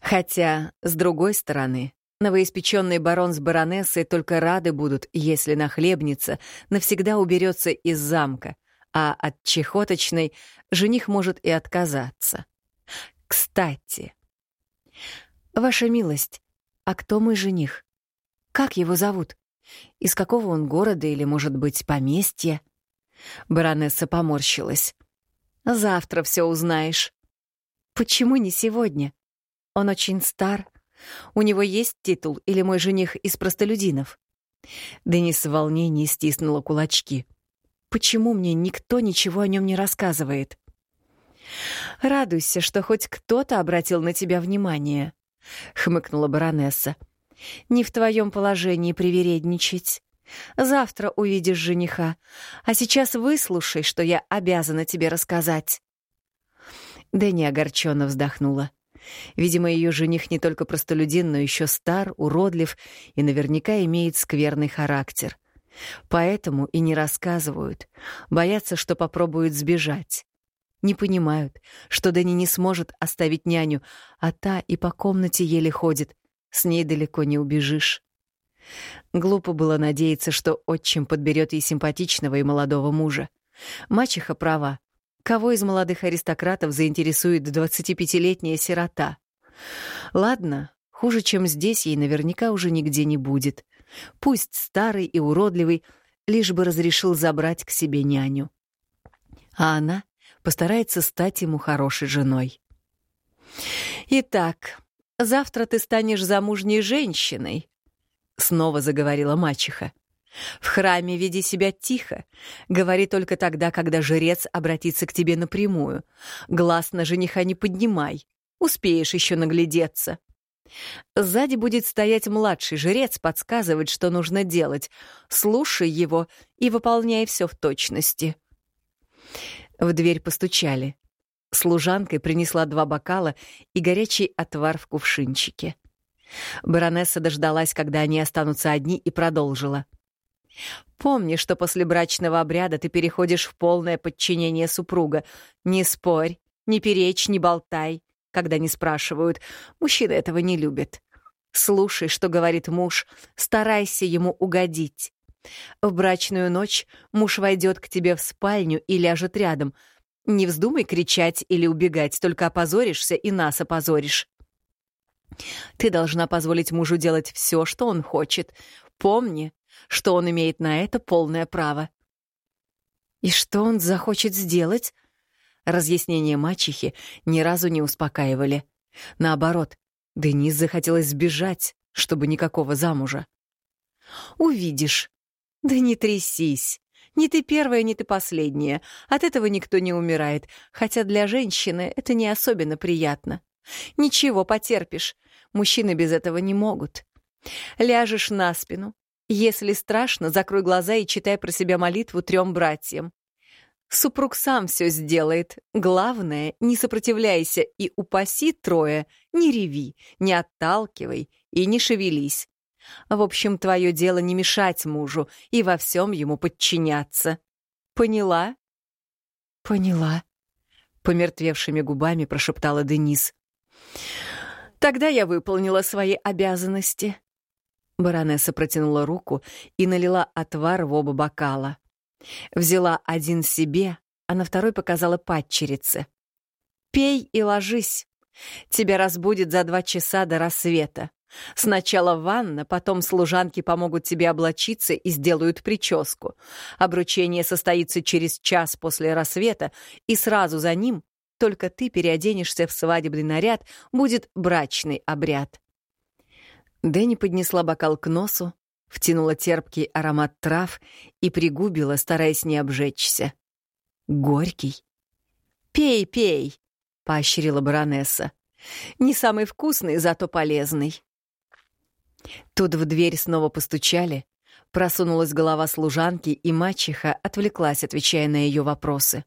Хотя, с другой стороны, Новоиспеченный барон с баронессой только рады будут, если нахлебница навсегда уберется из замка, а от чехоточной жених может и отказаться. Кстати, ваша милость, а кто мой жених? Как его зовут? Из какого он города или, может быть, поместья? Баронесса поморщилась. Завтра все узнаешь. Почему не сегодня? Он очень стар, у него есть титул или мой жених из простолюдинов?» Денис в волнении стиснула кулачки. «Почему мне никто ничего о нем не рассказывает?» «Радуйся, что хоть кто-то обратил на тебя внимание», — хмыкнула баронесса. «Не в твоем положении привередничать. Завтра увидишь жениха, а сейчас выслушай, что я обязана тебе рассказать». Дэнни огорченно вздохнула. Видимо, ее жених не только простолюдин, но еще стар, уродлив и наверняка имеет скверный характер. Поэтому и не рассказывают, боятся, что попробуют сбежать. Не понимают, что Дани не сможет оставить няню, а та и по комнате еле ходит, с ней далеко не убежишь. Глупо было надеяться, что отчим подберет ей симпатичного и молодого мужа. Мачеха права. Кого из молодых аристократов заинтересует 25-летняя сирота? Ладно, хуже, чем здесь, ей наверняка уже нигде не будет. Пусть старый и уродливый, лишь бы разрешил забрать к себе няню. А она постарается стать ему хорошей женой. «Итак, завтра ты станешь замужней женщиной», — снова заговорила мачеха. «В храме веди себя тихо. Говори только тогда, когда жрец обратится к тебе напрямую. Глаз на жениха не поднимай. Успеешь еще наглядеться. Сзади будет стоять младший жрец, подсказывать, что нужно делать. Слушай его и выполняй все в точности». В дверь постучали. Служанка принесла два бокала и горячий отвар в кувшинчике. Баронесса дождалась, когда они останутся одни, и продолжила. «Помни, что после брачного обряда ты переходишь в полное подчинение супруга. Не спорь, не перечь, не болтай, когда не спрашивают. Мужчины этого не любят. Слушай, что говорит муж, старайся ему угодить. В брачную ночь муж войдет к тебе в спальню и ляжет рядом — не вздумай кричать или убегать, только опозоришься и нас опозоришь. Ты должна позволить мужу делать все, что он хочет. Помни, что он имеет на это полное право. И что он захочет сделать? Разъяснения мачехи ни разу не успокаивали. Наоборот, Денис захотелось сбежать, чтобы никакого замужа. «Увидишь. Да не трясись. Ни ты первая, ни ты последняя. От этого никто не умирает, хотя для женщины это не особенно приятно. Ничего, потерпишь. Мужчины без этого не могут. Ляжешь на спину. Если страшно, закрой глаза и читай про себя молитву трем братьям. Супруг сам все сделает. Главное, не сопротивляйся и упаси трое, не реви, не отталкивай и не шевелись. В общем, твое дело не мешать мужу и во всем ему подчиняться. Поняла? Поняла. Помертвевшими губами прошептала Денис. Тогда я выполнила свои обязанности. Баронесса протянула руку и налила отвар в оба бокала. Взяла один себе, а на второй показала падчерице. «Пей и ложись. Тебя разбудит за два часа до рассвета. Сначала ванна, потом служанки помогут тебе облачиться и сделают прическу. Обручение состоится через час после рассвета, и сразу за ним, только ты переоденешься в свадебный наряд, будет брачный обряд. Дэнни поднесла бокал к носу, втянула терпкий аромат трав и пригубила, стараясь не обжечься. Горький. «Пей, пей», — поощрила баронесса. «Не самый вкусный, зато полезный». Тут в дверь снова постучали, просунулась голова служанки, и мачеха отвлеклась, отвечая на ее вопросы.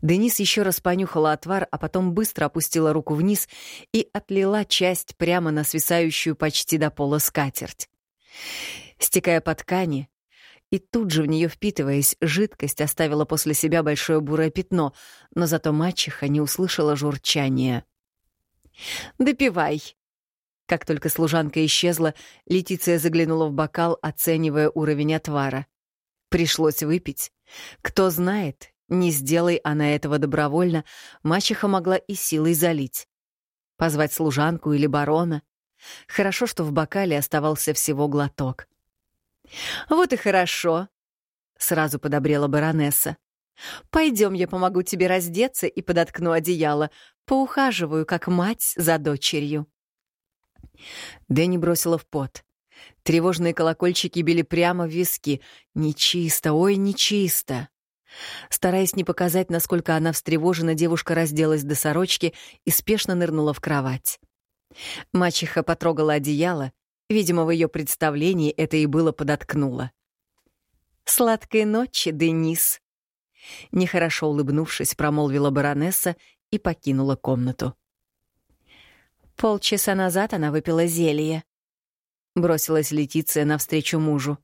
Денис еще раз понюхала отвар, а потом быстро опустила руку вниз и отлила часть прямо на свисающую почти до пола скатерть. Стекая по ткани, и тут же в нее впитываясь, жидкость оставила после себя большое бурое пятно, но зато мачеха не услышала журчания. «Допивай», как только служанка исчезла, Летиция заглянула в бокал, оценивая уровень отвара. Пришлось выпить. Кто знает, не сделай она этого добровольно, мачеха могла и силой залить. Позвать служанку или барона. Хорошо, что в бокале оставался всего глоток. «Вот и хорошо», — сразу подобрела баронесса. «Пойдем, я помогу тебе раздеться и подоткну одеяло. Поухаживаю, как мать за дочерью». Дэнни бросила в пот. Тревожные колокольчики били прямо в виски. Нечисто, ой, нечисто. Стараясь не показать, насколько она встревожена, девушка разделась до сорочки и спешно нырнула в кровать. Мачеха потрогала одеяло. Видимо, в ее представлении это и было подоткнуло. «Сладкой ночи, Денис!» Нехорошо улыбнувшись, промолвила баронесса и покинула комнату. Полчаса назад она выпила зелье. Бросилась Летиция навстречу мужу.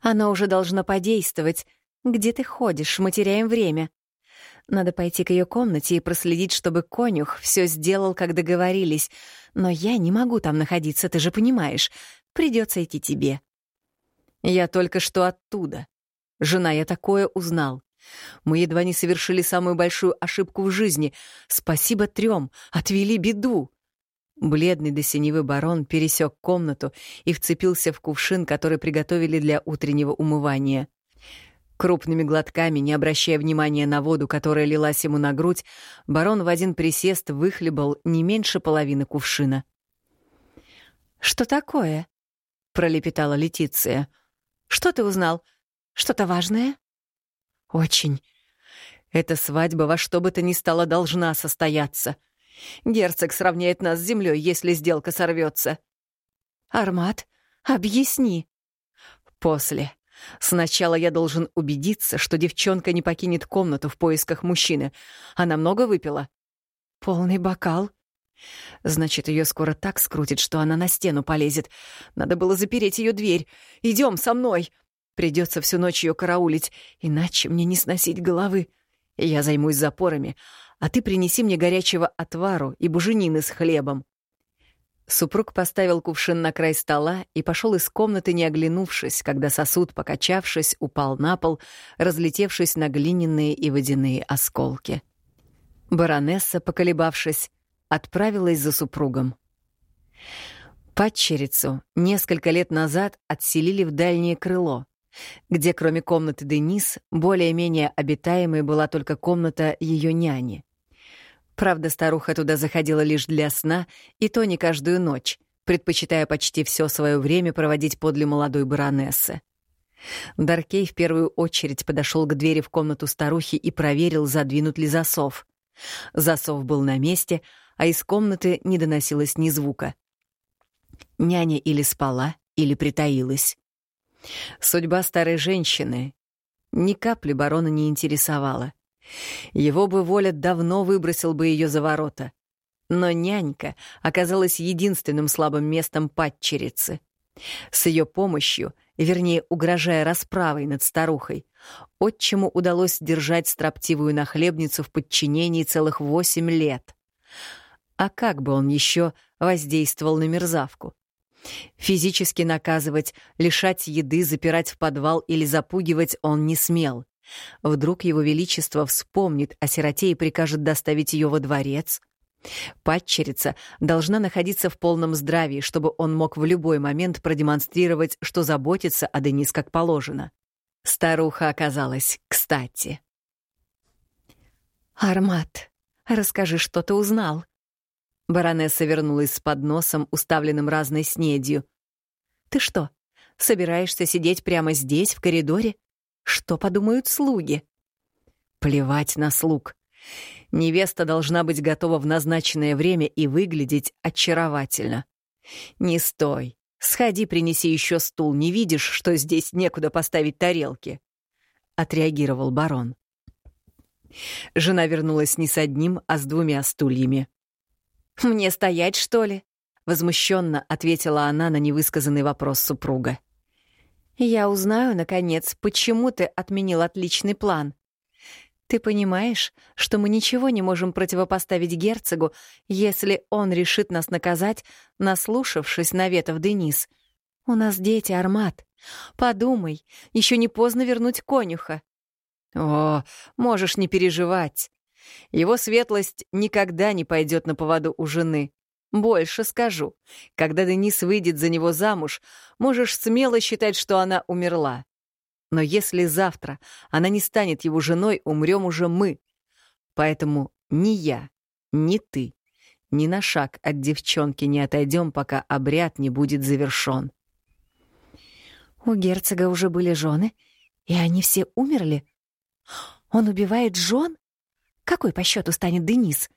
Оно уже должно подействовать. Где ты ходишь? Мы теряем время. Надо пойти к ее комнате и проследить, чтобы конюх все сделал, как договорились. Но я не могу там находиться, ты же понимаешь. придется идти тебе. Я только что оттуда. Жена, я такое узнал. Мы едва не совершили самую большую ошибку в жизни. Спасибо трем, отвели беду. Бледный до синевы барон пересек комнату и вцепился в кувшин, который приготовили для утреннего умывания. Крупными глотками, не обращая внимания на воду, которая лилась ему на грудь, барон в один присест выхлебал не меньше половины кувшина. «Что такое?» — пролепетала Летиция. «Что ты узнал? Что-то важное?» «Очень. Эта свадьба во что бы то ни стало должна состояться. Герцог сравняет нас с землей, если сделка сорвется. «Армат, объясни». «После. Сначала я должен убедиться, что девчонка не покинет комнату в поисках мужчины. Она много выпила?» «Полный бокал». Значит, ее скоро так скрутит, что она на стену полезет. Надо было запереть ее дверь. Идем со мной. Придется всю ночь ее караулить, иначе мне не сносить головы. Я займусь запорами, а ты принеси мне горячего отвару и буженины с хлебом. Супруг поставил кувшин на край стола и пошел из комнаты, не оглянувшись, когда сосуд, покачавшись, упал на пол, разлетевшись на глиняные и водяные осколки. Баронесса, поколебавшись, отправилась за супругом. Падчерицу несколько лет назад отселили в дальнее крыло, где кроме комнаты Денис более-менее обитаемой была только комната ее няни. Правда, старуха туда заходила лишь для сна, и то не каждую ночь, предпочитая почти все свое время проводить подле молодой баронессы. Даркей в первую очередь подошел к двери в комнату старухи и проверил, задвинут ли засов. Засов был на месте, а из комнаты не доносилось ни звука. Няня или спала, или притаилась. Судьба старой женщины ни капли барона не интересовала. Его бы воля давно выбросил бы ее за ворота. Но нянька оказалась единственным слабым местом падчерицы. С ее помощью, вернее, угрожая расправой над старухой, отчиму удалось держать строптивую нахлебницу в подчинении целых восемь лет. А как бы он еще воздействовал на мерзавку? Физически наказывать, лишать еды, запирать в подвал или запугивать он не смел. Вдруг его величество вспомнит о сироте и прикажет доставить ее во дворец? Падчерица должна находиться в полном здравии, чтобы он мог в любой момент продемонстрировать, что заботится о Денис как положено. Старуха оказалась кстати. «Армат, расскажи, что ты узнал?» Баронесса вернулась с подносом, уставленным разной снедью. «Ты что, собираешься сидеть прямо здесь, в коридоре? Что подумают слуги?» «Плевать на слуг. Невеста должна быть готова в назначенное время и выглядеть очаровательно. Не стой. Сходи, принеси еще стул. Не видишь, что здесь некуда поставить тарелки?» — отреагировал барон. Жена вернулась не с одним, а с двумя стульями. «Мне стоять, что ли?» — возмущенно ответила она на невысказанный вопрос супруга. «Я узнаю, наконец, почему ты отменил отличный план. Ты понимаешь, что мы ничего не можем противопоставить герцогу, если он решит нас наказать, наслушавшись наветов Денис. У нас дети, Армат. Подумай, еще не поздно вернуть конюха». «О, можешь не переживать. Его светлость никогда не пойдет на поводу у жены. Больше скажу. Когда Денис выйдет за него замуж, можешь смело считать, что она умерла. Но если завтра она не станет его женой, умрем уже мы. Поэтому ни я, ни ты, ни на шаг от девчонки не отойдем, пока обряд не будет завершен. У герцога уже были жены, и они все умерли. Он убивает жен? Какой по счету станет Денис?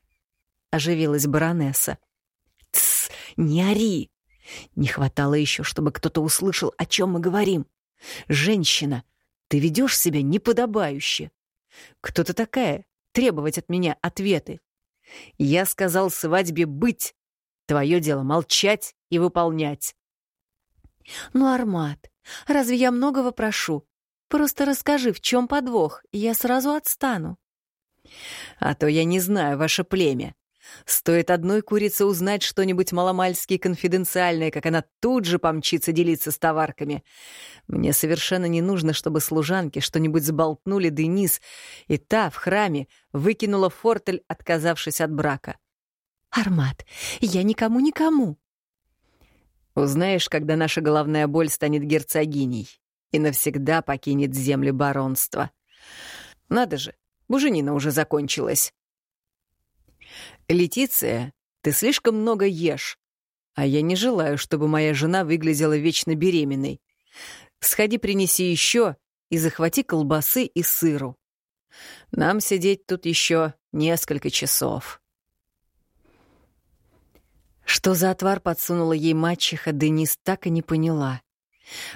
Оживилась баронесса. Тсс, не ори! Не хватало еще, чтобы кто-то услышал, о чем мы говорим. Женщина, ты ведешь себя неподобающе. Кто ты такая? Требовать от меня ответы. Я сказал свадьбе быть. Твое дело молчать и выполнять. Ну, Армат, разве я многого прошу? Просто расскажи, в чем подвох, и я сразу отстану. А то я не знаю ваше племя. Стоит одной курице узнать что-нибудь маломальски конфиденциальное, как она тут же помчится делиться с товарками. Мне совершенно не нужно, чтобы служанки что-нибудь сболтнули Денис, и та в храме выкинула фортель, отказавшись от брака. «Армат, я никому-никому!» Узнаешь, когда наша головная боль станет герцогиней и навсегда покинет земли баронства. Надо же, буженина уже закончилась. Летиция, ты слишком много ешь, а я не желаю, чтобы моя жена выглядела вечно беременной. Сходи принеси еще и захвати колбасы и сыру. Нам сидеть тут еще несколько часов. Что за отвар подсунула ей мачеха, Денис так и не поняла.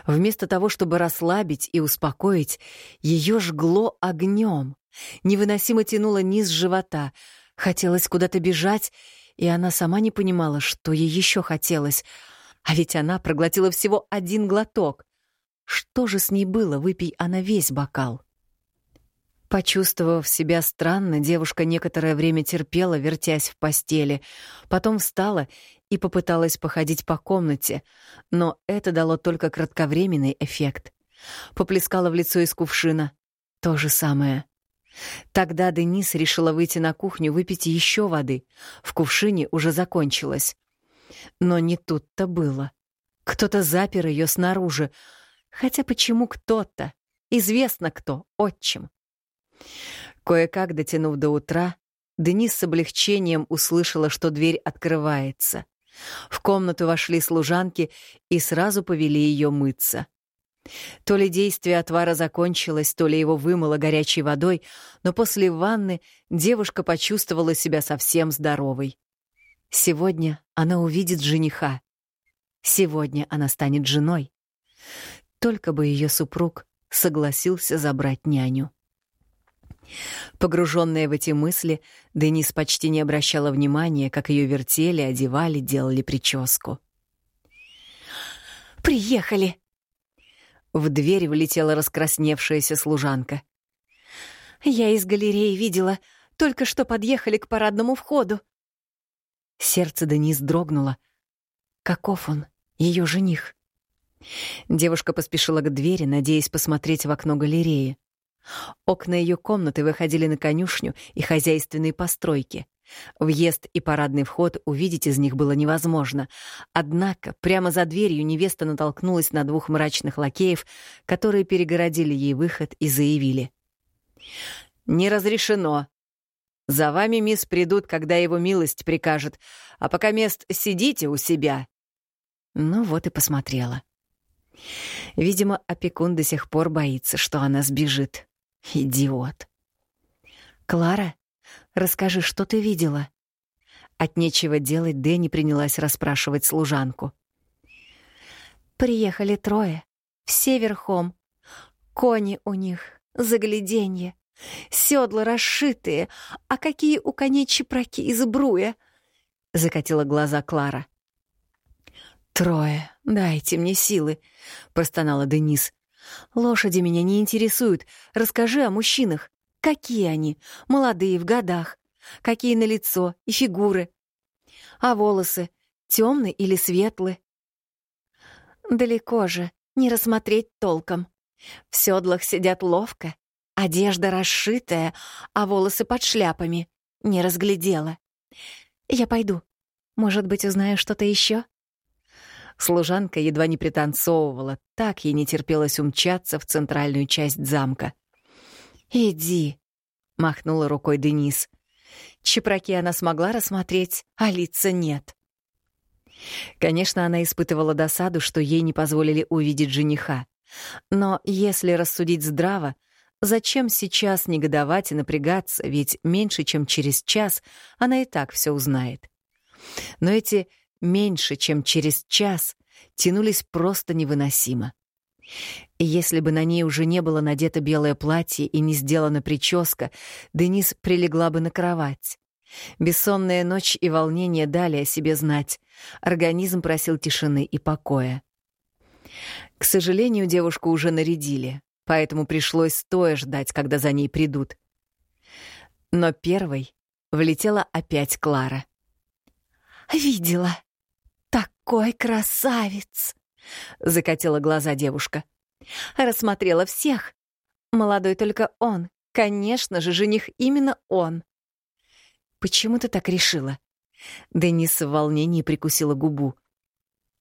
Вместо того, чтобы расслабить и успокоить, ее жгло огнем, невыносимо тянуло низ живота, хотелось куда-то бежать, и она сама не понимала, что ей еще хотелось. А ведь она проглотила всего один глоток. Что же с ней было, выпей она весь бокал? Почувствовав себя странно, девушка некоторое время терпела, вертясь в постели, потом встала и попыталась походить по комнате, но это дало только кратковременный эффект. Поплескала в лицо из кувшина. То же самое. Тогда Денис решила выйти на кухню выпить еще воды. В кувшине уже закончилось. Но не тут-то было. Кто-то запер ее снаружи. Хотя почему кто-то? Известно кто, отчим. Кое-как дотянув до утра, Денис с облегчением услышала, что дверь открывается. В комнату вошли служанки и сразу повели ее мыться. То ли действие отвара закончилось, то ли его вымыло горячей водой, но после ванны девушка почувствовала себя совсем здоровой. Сегодня она увидит жениха. Сегодня она станет женой. Только бы ее супруг согласился забрать няню. Погруженная в эти мысли, Денис почти не обращала внимания, как ее вертели, одевали, делали прическу. «Приехали!» В дверь влетела раскрасневшаяся служанка. «Я из галереи видела. Только что подъехали к парадному входу». Сердце Денис дрогнуло. Каков он, ее жених? Девушка поспешила к двери, надеясь посмотреть в окно галереи. Окна ее комнаты выходили на конюшню и хозяйственные постройки. Въезд и парадный вход увидеть из них было невозможно. Однако прямо за дверью невеста натолкнулась на двух мрачных лакеев, которые перегородили ей выход и заявили. «Не разрешено. За вами, мисс, придут, когда его милость прикажет, а пока мест сидите у себя». Ну вот и посмотрела. Видимо, опекун до сих пор боится, что она сбежит. Идиот. «Клара, расскажи, что ты видела?» От нечего делать Дэнни принялась расспрашивать служанку. «Приехали трое, все верхом. Кони у них, загляденье. Седла расшитые, а какие у коней чепраки из бруя!» — закатила глаза Клара. «Трое, дайте мне силы», — простонала Денис. Лошади меня не интересуют. Расскажи о мужчинах. Какие они? Молодые, в годах. Какие на лицо и фигуры. А волосы? Темные или светлые? Далеко же, не рассмотреть толком. В седлах сидят ловко, одежда расшитая, а волосы под шляпами. Не разглядела. Я пойду. Может быть, узнаю что-то еще? Служанка едва не пританцовывала, так ей не терпелось умчаться в центральную часть замка. «Иди», — махнула рукой Денис. Чепраки она смогла рассмотреть, а лица нет. Конечно, она испытывала досаду, что ей не позволили увидеть жениха. Но если рассудить здраво, зачем сейчас негодовать и напрягаться, ведь меньше, чем через час она и так все узнает. Но эти меньше, чем через час, тянулись просто невыносимо. И если бы на ней уже не было надето белое платье и не сделана прическа, Денис прилегла бы на кровать. Бессонная ночь и волнение дали о себе знать. Организм просил тишины и покоя. К сожалению, девушку уже нарядили, поэтому пришлось стоя ждать, когда за ней придут. Но первой влетела опять Клара. «Видела. Такой красавец!» — закатила глаза девушка. Рассмотрела всех. Молодой только он. Конечно же, жених именно он. «Почему ты так решила?» Денис в волнении прикусила губу.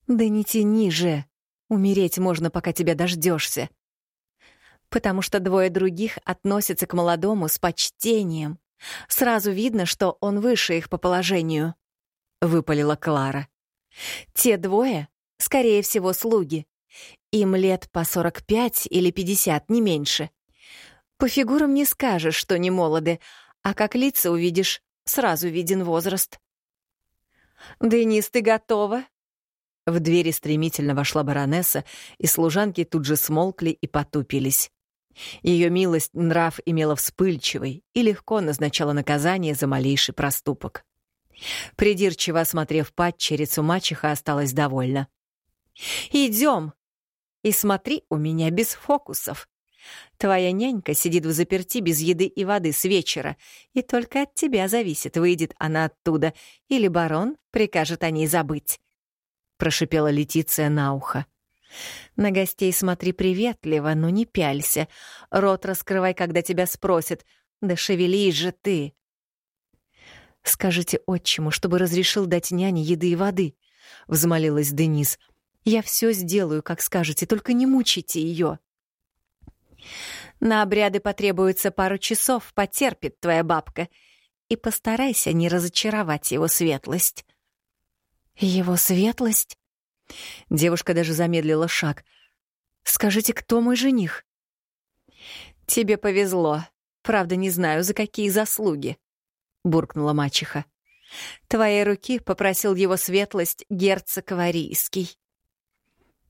«Да не тяни же. Умереть можно, пока тебя дождешься. Потому что двое других относятся к молодому с почтением. Сразу видно, что он выше их по положению», — выпалила Клара. «Те двое, скорее всего, слуги. Им лет по 45 или 50, не меньше. По фигурам не скажешь, что не молоды, а как лица увидишь, сразу виден возраст. «Денис, ты готова?» В двери стремительно вошла баронесса, и служанки тут же смолкли и потупились. Ее милость нрав имела вспыльчивый и легко назначала наказание за малейший проступок. Придирчиво осмотрев падчерицу, мачеха осталась довольна. «Идем!» И смотри у меня без фокусов. Твоя нянька сидит в заперти без еды и воды с вечера, и только от тебя зависит, выйдет она оттуда, или барон прикажет о ней забыть. Прошипела Летиция на ухо. На гостей смотри приветливо, но не пялься. Рот раскрывай, когда тебя спросят. Да шевелись же ты. Скажите отчиму, чтобы разрешил дать няне еды и воды, — взмолилась Денис. Я все сделаю, как скажете, только не мучите ее. На обряды потребуется пару часов, потерпит твоя бабка. И постарайся не разочаровать его светлость. Его светлость? Девушка даже замедлила шаг. Скажите, кто мой жених? Тебе повезло. Правда, не знаю, за какие заслуги, буркнула мачеха. Твоей руки попросил его светлость герцог Варийский.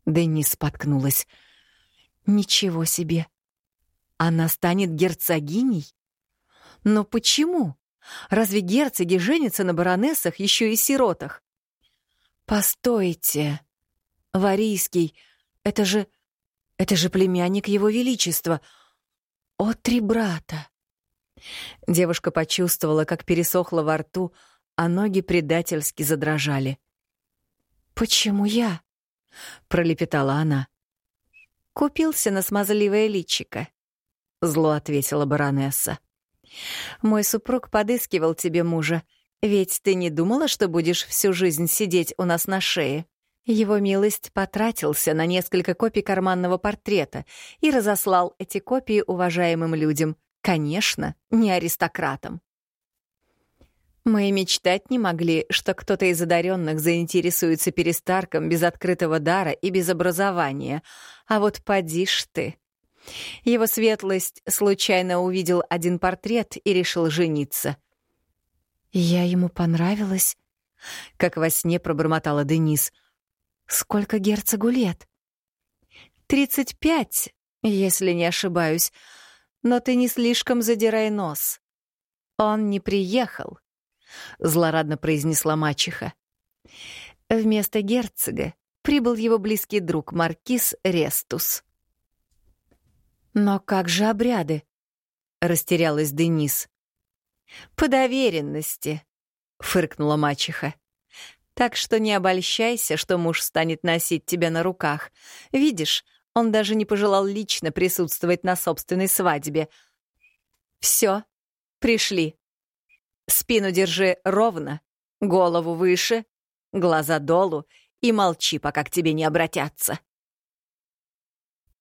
Дэнни споткнулась. «Ничего себе! Она станет герцогиней? Но почему? Разве герцоги женятся на баронессах еще и сиротах? Постойте. Варийский, это же... Это же племянник его величества. О, три брата! Девушка почувствовала, как пересохло во рту, а ноги предательски задрожали. «Почему я?» — пролепетала она. «Купился на смазливое личико», — зло ответила баронесса. «Мой супруг подыскивал тебе мужа, ведь ты не думала, что будешь всю жизнь сидеть у нас на шее?» Его милость потратился на несколько копий карманного портрета и разослал эти копии уважаемым людям, конечно, не аристократам. Мы мечтать не могли, что кто-то из одаренных заинтересуется перестарком без открытого дара и без образования. А вот поди ж ты. Его светлость случайно увидел один портрет и решил жениться. «Я ему понравилась?» — как во сне пробормотала Денис. «Сколько герцогу лет?» «Тридцать пять, если не ошибаюсь. Но ты не слишком задирай нос. Он не приехал. — злорадно произнесла мачеха. Вместо герцога прибыл его близкий друг маркиз Рестус. «Но как же обряды?» — растерялась Денис. «По доверенности», — фыркнула мачеха. «Так что не обольщайся, что муж станет носить тебя на руках. Видишь, он даже не пожелал лично присутствовать на собственной свадьбе. Все, пришли». Спину держи ровно, голову выше, глаза долу и молчи, пока к тебе не обратятся.